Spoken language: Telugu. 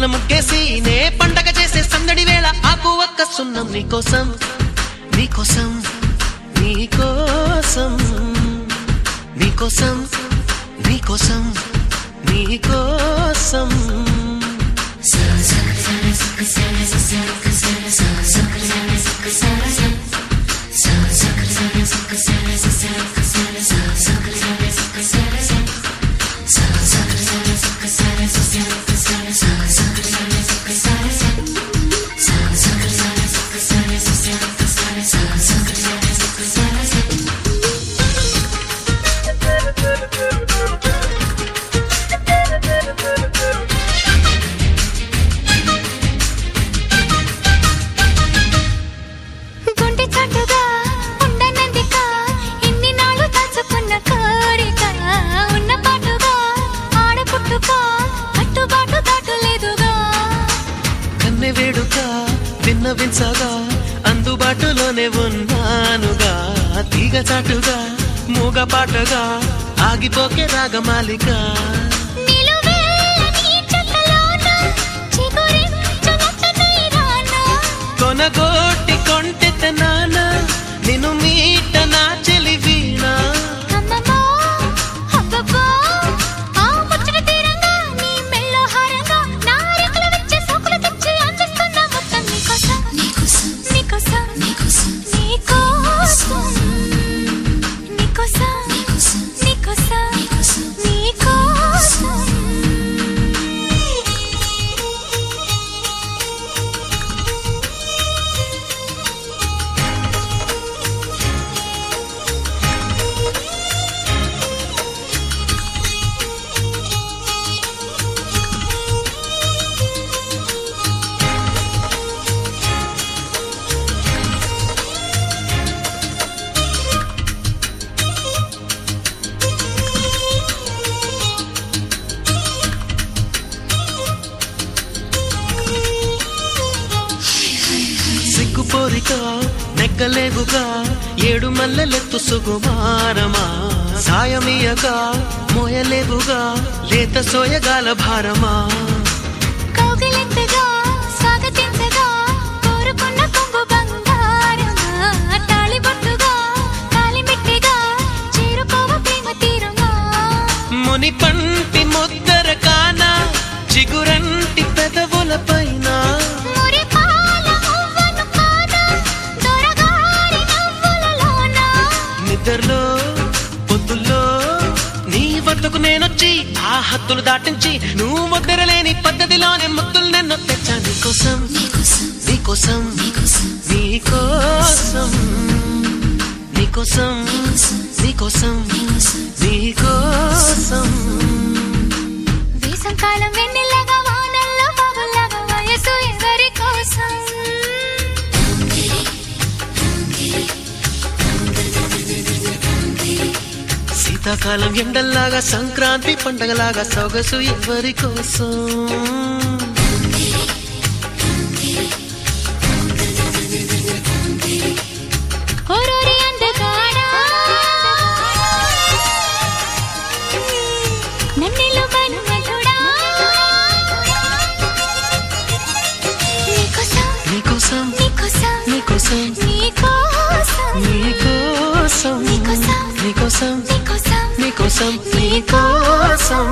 వాకిట్లో ముగ్గేసి నే పండగ చేసే సందడి వేళ ఆకు ఒక్క సున్నం నీకోసం నీకోసం నీకోసం నీకోసం నీకోసం నీకోసం గుండె అందించగా అందుబాటులోనే ఉన్నానుగా తీగచాటుగా మూగపాటగా ఆగిపోకే రాగమాలిక. dance. సిగ్గుపోరిక నెగ్గలేవుగా ఏడు మల్లెలెత్తు సుకుమారమా? సాయమీయగా మోయలేవుగా లేత సోయగాల భారమా? హద్దులు దాటించి నువ్వు ముద్దరలేని పద్ధతిలోనే ముద్దులు నన్ను తెచ్చా నీకోసం నీకోసం నీకోసం నీకోసం నీకోసం నీకోసం. వేసం కాలం వెన్నెల శీతాకాలం ఎండల్లాగా సంక్రాంతి పండగలాగా సొగసు ఎవరి కోసం. ఓరోరి అందగాడా నన్నెలు మన్మధుడా నీకోసం నీకోసం నీకోసం నీకోసం నీకోసం నీకోసం. కోసం నీ కోసం